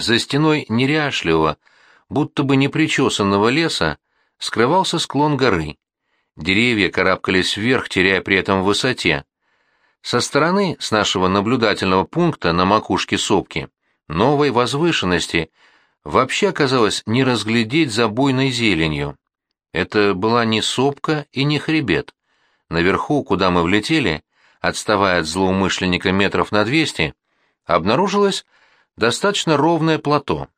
За стеной неряшливого, будто бы непричесанного леса, скрывался склон горы. Деревья карабкались вверх, теряя при этом в высоте. Со стороны, с нашего наблюдательного пункта на макушке сопки, новой возвышенности вообще оказалось не разглядеть за буйной зеленью. Это была не сопка и не хребет. Наверху, куда мы влетели, отставая от злоумышленника метров на двести, обнаружилось достаточно ровное плато.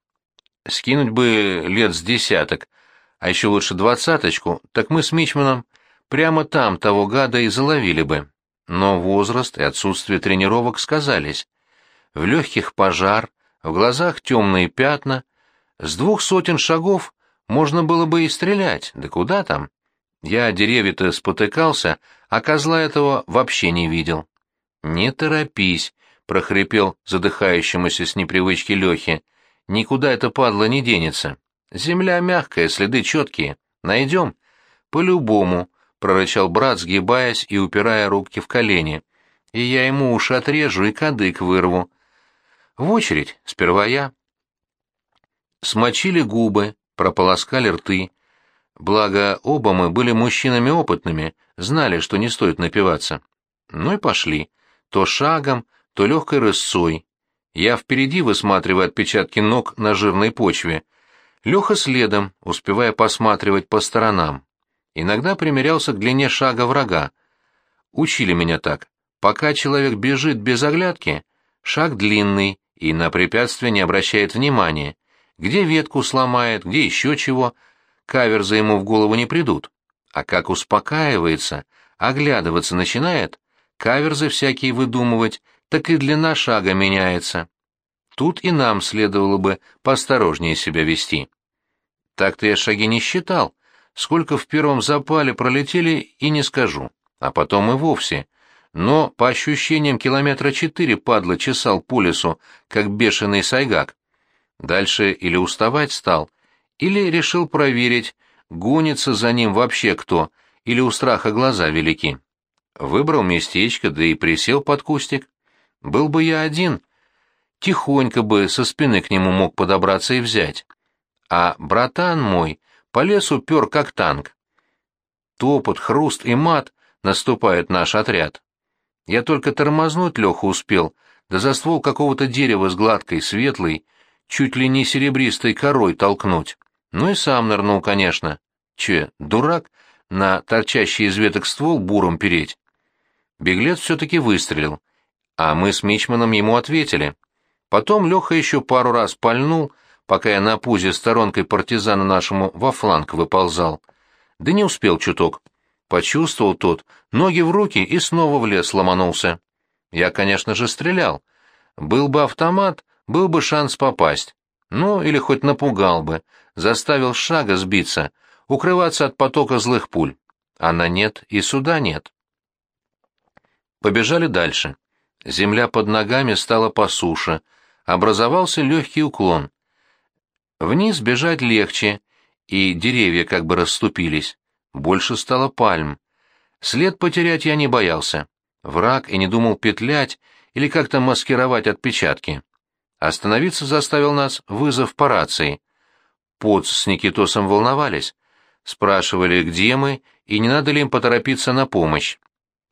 Скинуть бы лет с десяток, а еще лучше двадцаточку, так мы с Мичманом прямо там того гада и заловили бы. Но возраст и отсутствие тренировок сказались. В легких пожар, в глазах темные пятна, с двух сотен шагов можно было бы и стрелять, да куда там? Я деревья-то спотыкался, а козла этого вообще не видел. «Не торопись», — прохрипел задыхающемуся с непривычки Лехе. «Никуда это падла не денется. Земля мягкая, следы четкие. Найдем?» «По-любому», — прорычал брат, сгибаясь и упирая руки в колени. «И я ему уши отрежу и кадык вырву». «В очередь, сперва я». Смочили губы, прополоскали рты. Благо, оба мы были мужчинами опытными, знали, что не стоит напиваться. Ну и пошли. То шагом, то легкой рысцой. Я впереди, высматривая отпечатки ног на жирной почве. Леха следом, успевая посматривать по сторонам. Иногда примерялся к длине шага врага. Учили меня так. Пока человек бежит без оглядки, шаг длинный и на препятствие не обращает внимания. Где ветку сломает, где еще чего, каверзы ему в голову не придут. А как успокаивается, оглядываться начинает, каверзы всякие выдумывать, так и длина шага меняется. Тут и нам следовало бы поосторожнее себя вести. Так-то я шаги не считал, сколько в первом запале пролетели и не скажу, а потом и вовсе. Но по ощущениям километра четыре падла чесал по лесу, как бешеный сайгак. Дальше или уставать стал, или решил проверить, гонится за ним вообще кто, или у страха глаза велики. Выбрал местечко, да и присел под кустик. Был бы я один, тихонько бы со спины к нему мог подобраться и взять. А братан мой по лесу пер как танк. Топот, хруст и мат наступает наш отряд. Я только тормознуть Леху успел, да за ствол какого-то дерева с гладкой, светлой, чуть ли не серебристой корой толкнуть. Ну и сам нырнул, конечно. Че, дурак, на торчащий из веток ствол буром переть? Беглец все-таки выстрелил, а мы с Мичманом ему ответили. Потом Леха еще пару раз пальнул, пока я на пузе сторонкой партизана нашему во фланг выползал. Да не успел чуток. Почувствовал тот, ноги в руки и снова в лес ломанулся. Я, конечно же, стрелял. Был бы автомат, был бы шанс попасть. Ну, или хоть напугал бы, заставил шага сбиться, укрываться от потока злых пуль. А на нет и суда нет. Побежали дальше. Земля под ногами стала по суше, образовался легкий уклон. Вниз бежать легче, и деревья как бы расступились. Больше стало пальм. След потерять я не боялся. Враг и не думал петлять или как-то маскировать отпечатки. Остановиться заставил нас вызов по рации. Поц с Никитосом волновались. Спрашивали, где мы, и не надо ли им поторопиться на помощь.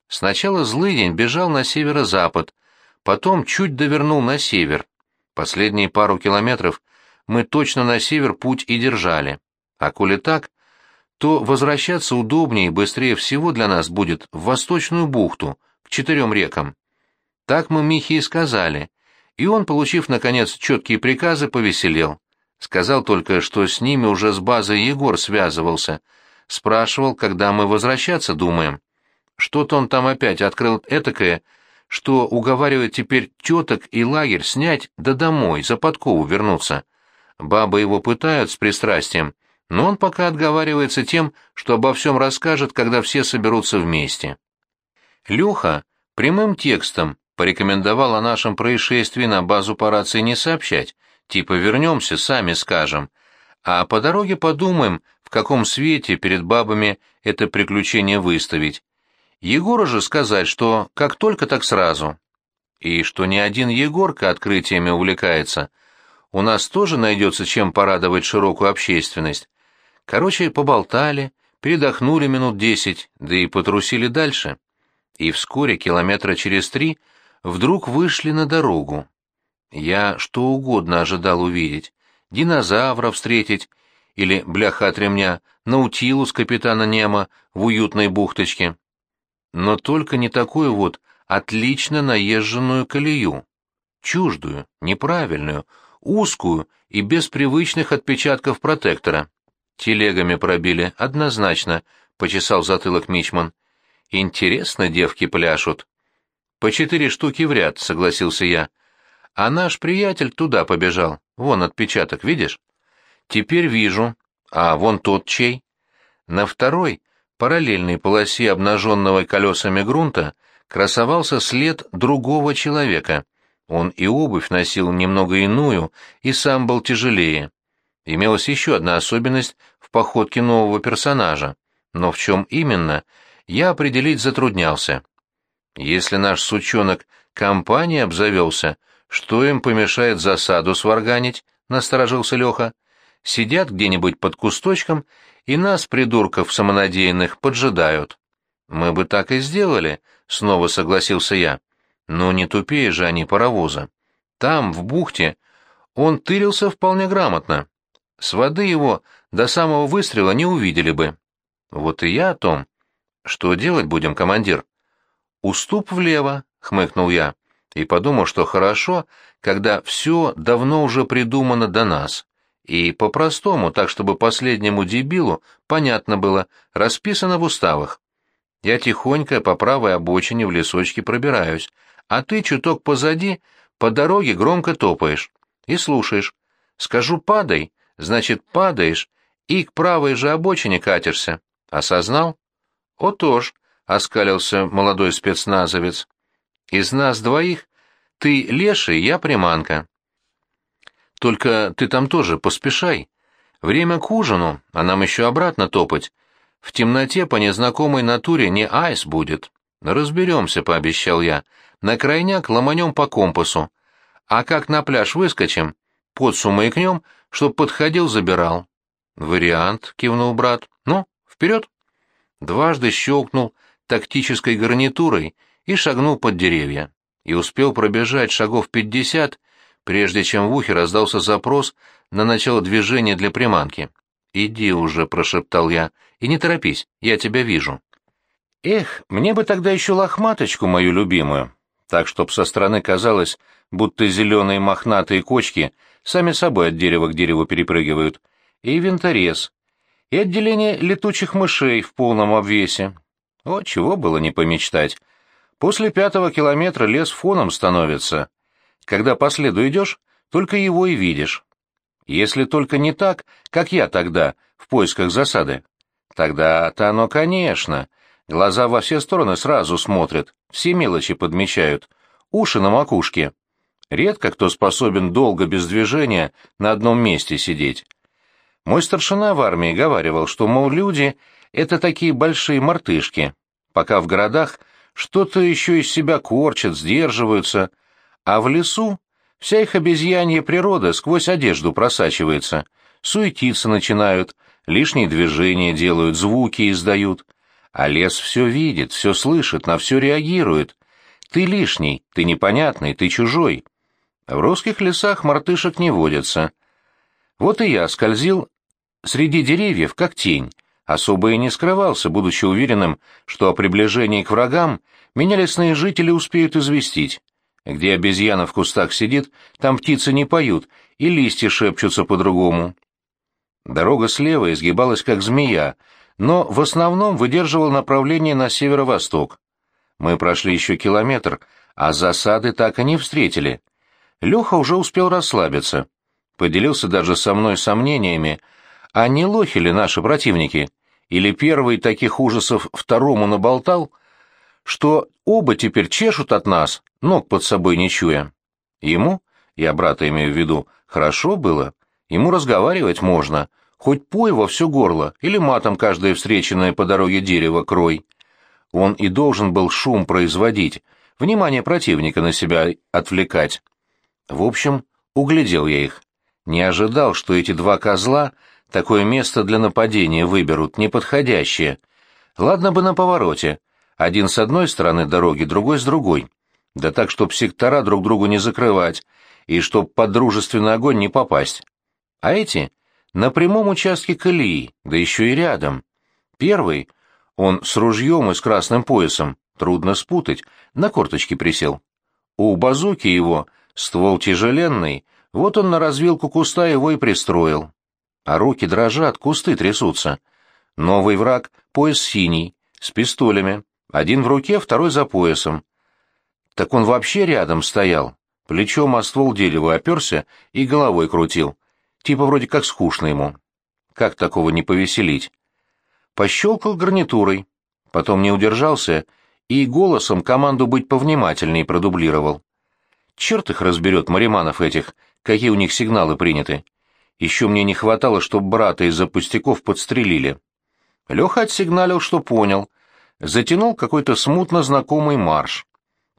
Сначала Злыдень бежал на северо-запад, потом чуть довернул на север. Последние пару километров мы точно на север путь и держали. А коли так, то возвращаться удобнее и быстрее всего для нас будет в Восточную бухту, к четырем рекам. Так мы Михе и сказали, и он, получив, наконец, четкие приказы, повеселел. Сказал только, что с ними уже с базой Егор связывался. Спрашивал, когда мы возвращаться думаем. Что-то он там опять открыл этакое, что уговаривает теперь теток и лагерь снять да домой, за подкову вернуться. Бабы его пытают с пристрастием, но он пока отговаривается тем, что обо всем расскажет, когда все соберутся вместе. Люха прямым текстом порекомендовал о нашем происшествии на базу по рации не сообщать, типа вернемся, сами скажем, а по дороге подумаем, в каком свете перед бабами это приключение выставить. Егору же сказать, что как только, так сразу. И что ни один Егорка открытиями увлекается. у нас тоже найдется чем порадовать широкую общественность. Короче, поболтали, передохнули минут десять, да и потрусили дальше. И вскоре, километра через три, вдруг вышли на дорогу. Я что угодно ожидал увидеть. Динозавра встретить, или, бляха от ремня, наутилус капитана Немо в уютной бухточке. Но только не такую вот отлично наезженную колею. Чуждую, неправильную, узкую и без привычных отпечатков протектора. Телегами пробили, однозначно, — почесал затылок Мичман. Интересно девки пляшут. По четыре штуки в ряд, — согласился я. А наш приятель туда побежал. Вон отпечаток, видишь? Теперь вижу. А вон тот чей? На второй, параллельной полосе обнаженного колесами грунта, красовался след другого человека. Он и обувь носил немного иную, и сам был тяжелее. Имелась еще одна особенность в походке нового персонажа, но в чем именно, я определить затруднялся. Если наш сучонок компанией обзавелся, что им помешает засаду сварганить, — насторожился Леха. Сидят где-нибудь под кусточком и нас, придурков самонадеянных, поджидают. Мы бы так и сделали, — снова согласился я. Но не тупее же они паровоза. Там, в бухте, он тырился вполне грамотно. С воды его до самого выстрела не увидели бы. Вот и я о том. Что делать будем, командир? Уступ влево, — хмыкнул я и подумал, что хорошо, когда все давно уже придумано до нас. И по-простому, так чтобы последнему дебилу понятно было, расписано в уставах. Я тихонько по правой обочине в лесочке пробираюсь, а ты чуток позади, по дороге громко топаешь. И слушаешь. Скажу «падай», значит падаешь, и к правой же обочине катишься. Осознал? — О, тоже, — оскалился молодой спецназовец. — Из нас двоих ты леший, я приманка. Только ты там тоже поспешай. Время к ужину, а нам еще обратно топать. В темноте по незнакомой натуре не айс будет. Разберемся, пообещал я. На крайняк ломанем по компасу. А как на пляж выскочим, под сумаякнем, чтоб подходил, забирал. Вариант, кивнул брат. Ну, вперед. Дважды щелкнул тактической гарнитурой и шагнул под деревья и успел пробежать шагов пятьдесят, прежде чем в ухе раздался запрос на начало движения для приманки. «Иди уже», — прошептал я, — «и не торопись, я тебя вижу». Эх, мне бы тогда еще лохматочку мою любимую, так чтоб со стороны казалось, будто зеленые мохнатые кочки сами собой от дерева к дереву перепрыгивают, и винторез, и отделение летучих мышей в полном обвесе. О, чего было не помечтать. После пятого километра лес фоном становится. Когда по следу идешь, только его и видишь. Если только не так, как я тогда, в поисках засады. Тогда-то оно, конечно. Глаза во все стороны сразу смотрят, все мелочи подмечают. Уши на макушке. Редко кто способен долго без движения на одном месте сидеть. Мой старшина в армии говаривал, что, мол, люди — это такие большие мартышки. Пока в городах что-то еще из себя корчат, сдерживаются, а в лесу вся их обезьянья природа сквозь одежду просачивается, суетиться начинают, лишние движения делают, звуки издают, а лес все видит, все слышит, на все реагирует. Ты лишний, ты непонятный, ты чужой. В русских лесах мартышек не водятся. Вот и я скользил среди деревьев, как тень, особо и не скрывался, будучи уверенным, что о приближении к врагам меня лесные жители успеют известить. Где обезьяна в кустах сидит, там птицы не поют, и листья шепчутся по-другому. Дорога слева изгибалась как змея, но в основном выдерживала направление на северо-восток. Мы прошли еще километр, а засады так и не встретили. Леха уже успел расслабиться. Поделился даже со мной сомнениями, а не лохи ли наши противники? или первый таких ужасов второму наболтал, что оба теперь чешут от нас, ног под собой не чуя. Ему, я брата имею в виду, хорошо было, ему разговаривать можно, хоть пой во все горло или матом каждое встреченное по дороге дерево крой. Он и должен был шум производить, внимание противника на себя отвлекать. В общем, углядел я их. Не ожидал, что эти два козла такое место для нападения выберут, неподходящее. Ладно бы на повороте. Один с одной стороны дороги, другой с другой. Да так, чтоб сектора друг другу не закрывать, и чтоб под дружественный огонь не попасть. А эти — на прямом участке колеи, да еще и рядом. Первый — он с ружьем и с красным поясом, трудно спутать, на корточки присел. У базуки его ствол тяжеленный, вот он на развилку куста его и пристроил. А руки дрожат, кусты трясутся. Новый враг — пояс синий, с пистолями. Один в руке, второй за поясом. Так он вообще рядом стоял. Плечом о ствол дерева оперся и головой крутил. Типа вроде как скучно ему. Как такого не повеселить? Пощелкал гарнитурой. Потом не удержался и голосом команду быть повнимательней продублировал. Черт их разберет, мариманов этих, какие у них сигналы приняты. Еще мне не хватало, чтоб брата из-за пустяков подстрелили. Леха отсигналил, что понял. Затянул какой-то смутно знакомый марш.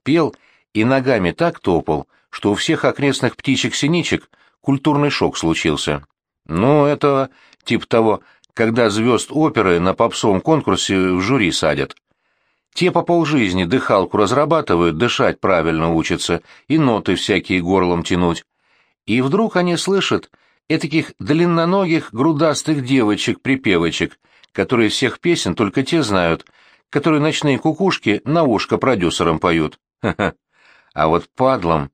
Пел и ногами так топал, что у всех окрестных птичек-синичек культурный шок случился. Ну, это типа того, когда звезд оперы на попсовом конкурсе в жюри садят. Те по полжизни дыхалку разрабатывают, дышать правильно учатся, и ноты всякие горлом тянуть. И вдруг они слышат этаких длинноногих грудастых девочек-припевочек, которые всех песен только те знают, которые ночные кукушки на ушко продюсерам поют. Ха-ха. А вот падлам,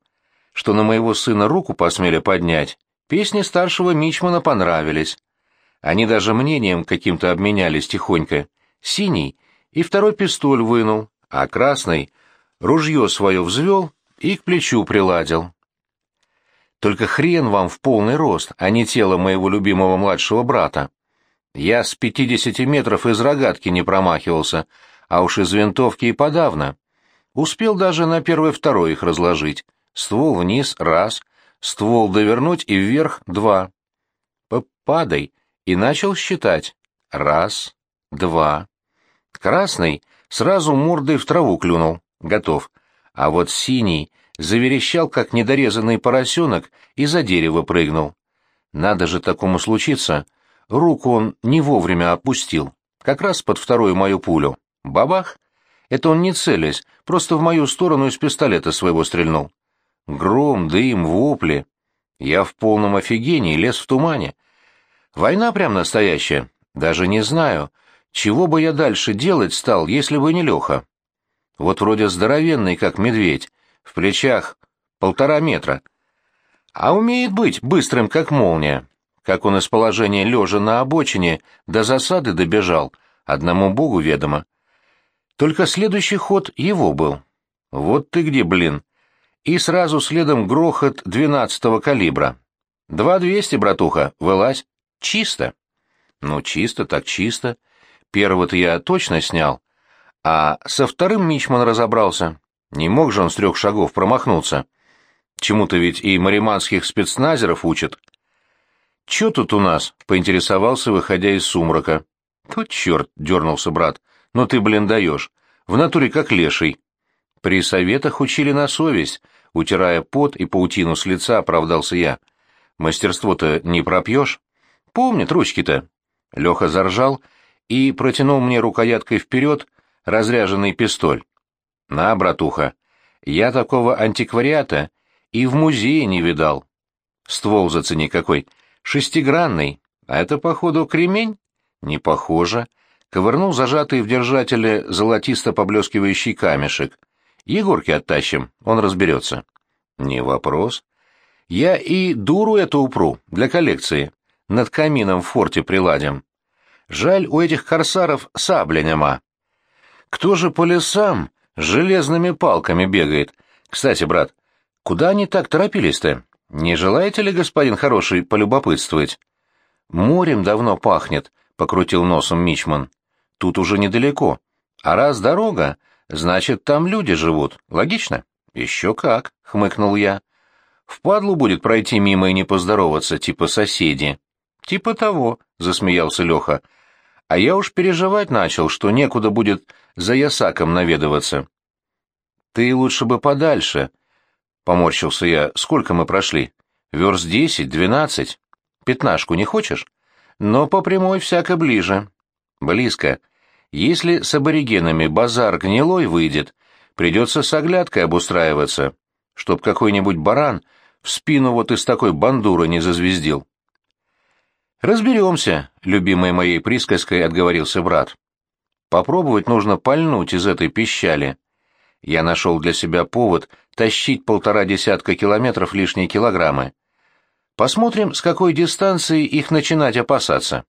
что на моего сына руку посмели поднять, песни старшего Мичмана понравились. Они даже мнением каким-то обменялись тихонько. Синий и второй пистоль вынул, а красный ружье свое взвел и к плечу приладил. Только хрен вам в полный рост, а не тело моего любимого младшего брата. Я с пятидесяти метров из рогатки не промахивался, а уж из винтовки и подавно. Успел даже на первый-второй их разложить. Ствол вниз — раз, ствол довернуть и вверх — два. Падай, и начал считать. Раз, два. Красный сразу мордой в траву клюнул. Готов. А вот синий заверещал, как недорезанный поросенок, и за дерево прыгнул. Надо же такому случиться. Руку он не вовремя опустил. Как раз под вторую мою пулю. Бабах! Это он не целясь, просто в мою сторону из пистолета своего стрельнул. Гром, дым, вопли. Я в полном офигении, лес в тумане. Война прям настоящая. Даже не знаю, чего бы я дальше делать стал, если бы не Леха. Вот вроде здоровенный, как медведь, в плечах полтора метра. А умеет быть быстрым, как молния. Как он из положения лежа на обочине до засады добежал, одному богу ведомо. Только следующий ход его был. Вот ты где, блин. И сразу следом грохот двенадцатого калибра. Два двести, братуха, вылазь. Чисто. Ну, чисто так чисто. Первого-то я точно снял. А со вторым Мичман разобрался. Не мог же он с трех шагов промахнуться. Чему-то ведь и мариманских спецназеров учат. «Чё тут у нас?» — поинтересовался, выходя из сумрака. «Тут черт!» — дернулся брат. «Ну ты, блин, даешь. В натуре как леший». При советах учили на совесть, утирая пот и паутину с лица, оправдался я. Мастерство-то не пропьешь. Помнит ручки-то. Леха заржал и протянул мне рукояткой вперед разряженный пистоль. «На, братуха, я такого антиквариата и в музее не видал. Ствол зацени какой, шестигранный, а это, походу, кремень? Не похоже. Ковырнул зажатый в держателе золотисто поблескивающий камешек. Егорке оттащим, он разберется. Не вопрос. Я и дуру эту упру, для коллекции. Над камином в форте приладим. Жаль, у этих корсаров сабля нема. Кто же по лесам с железными палками бегает? Кстати, брат, куда они так торопились-то? Не желаете ли, господин хороший, полюбопытствовать? Морем давно пахнет, — покрутил носом Мичман. Тут уже недалеко. А раз дорога, значит, там люди живут. Логично? Еще как, — хмыкнул я. Впадлу будет пройти мимо и не поздороваться, типа соседи. Типа того, — засмеялся Леха. А я уж переживать начал, что некуда будет за ясаком наведываться. Ты лучше бы подальше, — поморщился я. Сколько мы прошли? Верст десять, двенадцать. Пятнашку не хочешь? Но по прямой всяко ближе. Близко. Если с аборигенами базар гнилой выйдет, придется с оглядкой обустраиваться, чтоб какой-нибудь баран в спину вот из такой бандуры не зазвездил. «Разберемся», — любимой моей присказкой отговорился брат. «Попробовать нужно пальнуть из этой пищали». Я нашел для себя повод тащить полтора десятка километров лишние килограммы. Посмотрим, с какой дистанции их начинать опасаться.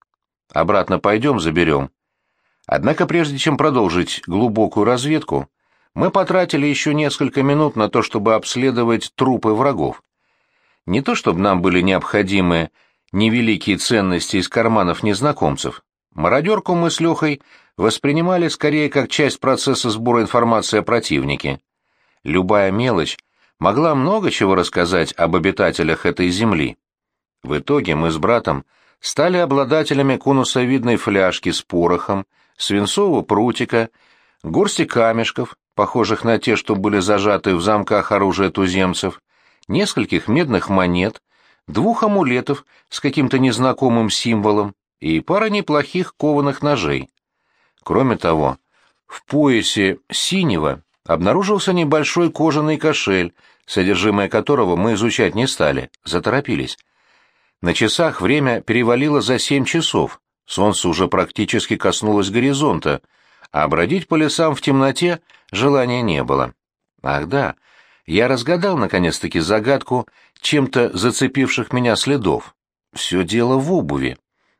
Обратно пойдем, заберем. Однако прежде чем продолжить глубокую разведку, мы потратили еще несколько минут на то, чтобы обследовать трупы врагов. Не то чтобы нам были необходимы невеликие ценности из карманов незнакомцев. Мародерку мы с Лехой воспринимали скорее как часть процесса сбора информации о противнике. Любая мелочь могла много чего рассказать об обитателях этой земли. В итоге мы с братом стали обладателями конусовидной фляжки с порохом, свинцового прутика, горсти камешков, похожих на те, что были зажаты в замках оружия туземцев, нескольких медных монет, двух амулетов с каким-то незнакомым символом и пара неплохих кованых ножей. Кроме того, в поясе синего обнаружился небольшой кожаный кошель, содержимое которого мы изучать не стали, заторопились. На часах время перевалило за семь часов, солнце уже практически коснулось горизонта, а бродить по лесам в темноте желания не было. Ах да, я разгадал наконец-таки загадку чем-то зацепивших меня следов. Все дело в обуви.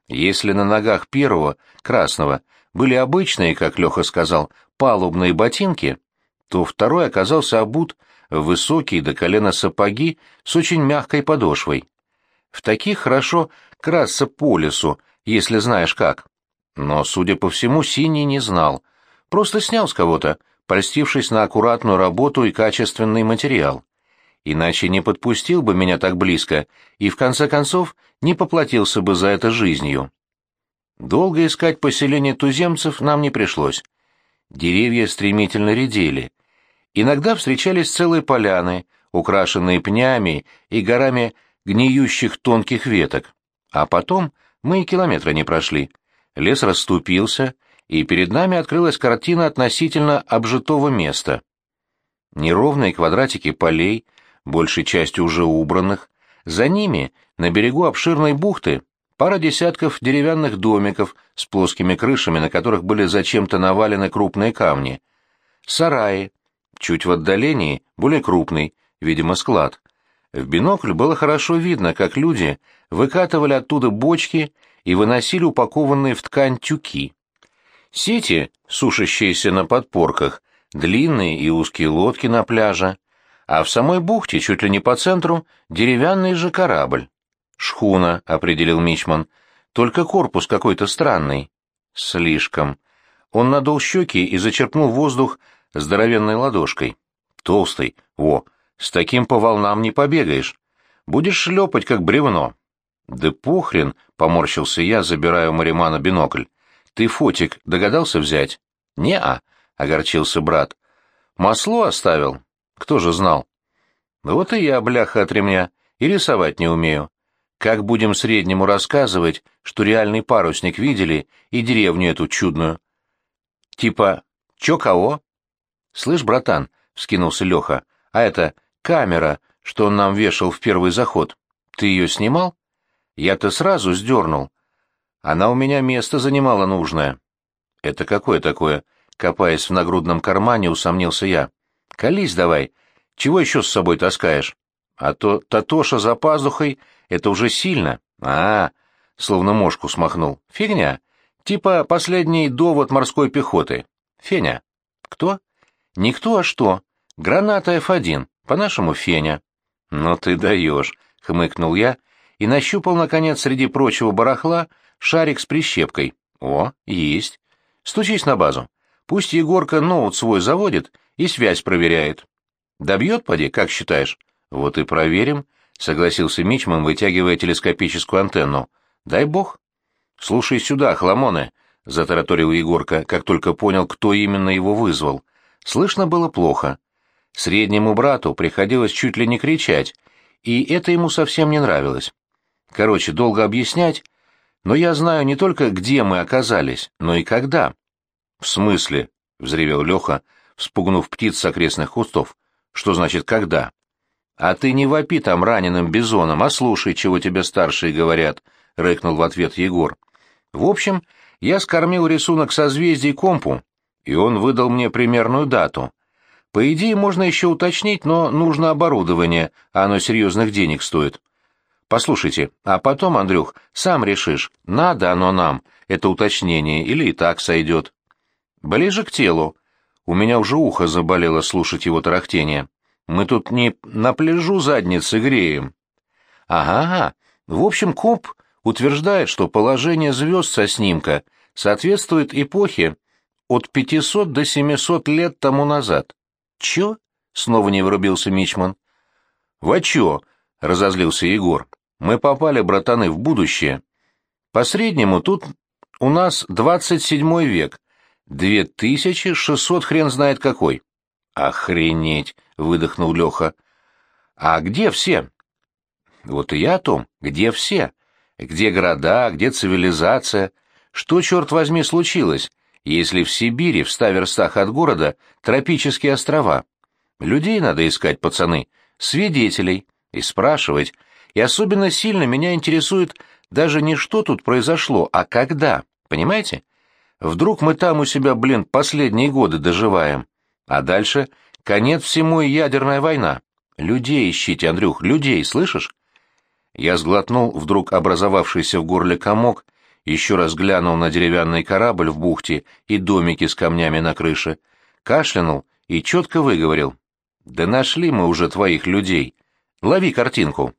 Если на ногах первого, красного, были обычные, как Леха сказал, палубные ботинки, то второй оказался обут в высокие до колена сапоги с очень мягкой подошвой. В таких хорошо красться по лесу, если знаешь как. Но, судя по всему, Синий не знал. Просто снял с кого-то, польстившись на аккуратную работу и качественный материал. Иначе не подпустил бы меня так близко и, в конце концов, не поплатился бы за это жизнью. Долго искать поселение туземцев нам не пришлось. Деревья стремительно редели. Иногда встречались целые поляны, украшенные пнями и горами гниющих тонких веток. А потом мы и километра не прошли. Лес расступился, и перед нами открылась картина относительно обжитого места. Неровные квадратики полей, большей частью уже убранных, за ними, на берегу обширной бухты, пара десятков деревянных домиков с плоскими крышами, на которых были зачем-то навалены крупные камни. Сараи, чуть в отдалении, более крупный, видимо, склад. В бинокль было хорошо видно, как люди выкатывали оттуда бочки и выносили упакованные в ткань тюки. Сети, сушащиеся на подпорках, длинные и узкие лодки на пляже, а в самой бухте, чуть ли не по центру, деревянный же корабль. «Шхуна», — определил Мичман, — «только корпус какой-то странный». «Слишком». Он надул щеки и зачерпнул воздух здоровенной ладошкой. «Толстый, во, с таким по волнам не побегаешь. Будешь шлепать, как бревно». «Да похрен», — поморщился я, забирая у Маримана бинокль. «Ты фотик догадался взять?» «Не-а», — огорчился брат. «Масло оставил? Кто же знал?» «Вот и я, бляха от ремня, и рисовать не умею. Как будем среднему рассказывать, что реальный парусник видели и деревню эту чудную?» «Типа, чё кого?» «Слышь, братан», — вскинулся Леха, — «а это камера, что он нам вешал в первый заход. Ты ее снимал?» «Я-то сразу сдернул. Она у меня место занимала нужное». «Это какое такое?» Копаясь в нагрудном кармане, усомнился я. «Колись давай. Чего еще с собой таскаешь? А то Татоша за пазухой — это уже сильно. А, словно мошку смахнул. Фигня. Типа последний довод морской пехоты. Феня. Кто? Никто, а что? Граната F1. По-нашему Феня. Ну ты даешь, хмыкнул я и нащупал, наконец, среди прочего барахла шарик с прищепкой. О, есть. Стучись на базу. Пусть Егорка ноут свой заводит и связь проверяет. Добьет, поди, как считаешь? Вот и проверим, согласился Мичман, вытягивая телескопическую антенну. Дай бог. Слушай сюда, хламоны, затараторил Егорка, как только понял, кто именно его вызвал. Слышно было плохо. Среднему брату приходилось чуть ли не кричать, и это ему совсем не нравилось. Короче, долго объяснять, но я знаю не только, где мы оказались, но и когда. — В смысле? — взревел Леха, вспугнув птиц с окрестных кустов. — Что значит «когда»? — А ты не вопи там раненым бизоном, а слушай, чего тебе старшие говорят, — рыкнул в ответ Егор. В общем, я скормил рисунок созвездий компу, и он выдал мне примерную дату. По идее, можно еще уточнить, но нужно оборудование, а оно серьезных денег стоит. Послушайте, а потом, Андрюх, сам решишь, надо оно нам, это уточнение, или и так сойдет. Ближе к телу. У меня уже ухо заболело слушать его тарахтение. Мы тут не на пляжу задницы греем. Ага, в общем, Коп утверждает, что положение звезд со снимка соответствует эпохе от 500 до 700 лет тому назад. Чё? Снова не врубился Мичман. Во чё? Разозлился Егор. Мы попали, братаны, в будущее. По среднему тут у нас 27 век. 2600 хрен знает какой. Охренеть, выдохнул Леха. А где все? Вот и я о том, где все? Где города, где цивилизация? Что, черт возьми, случилось, если в Сибири, в ста верстах от города, тропические острова? Людей надо искать, пацаны, свидетелей, и спрашивать. И особенно сильно меня интересует даже не что тут произошло, а когда, понимаете? Вдруг мы там у себя, блин, последние годы доживаем. А дальше конец всему и ядерная война. Людей ищите, Андрюх, людей, слышишь? Я сглотнул вдруг образовавшийся в горле комок, еще раз глянул на деревянный корабль в бухте и домики с камнями на крыше, кашлянул и четко выговорил. «Да нашли мы уже твоих людей. Лови картинку».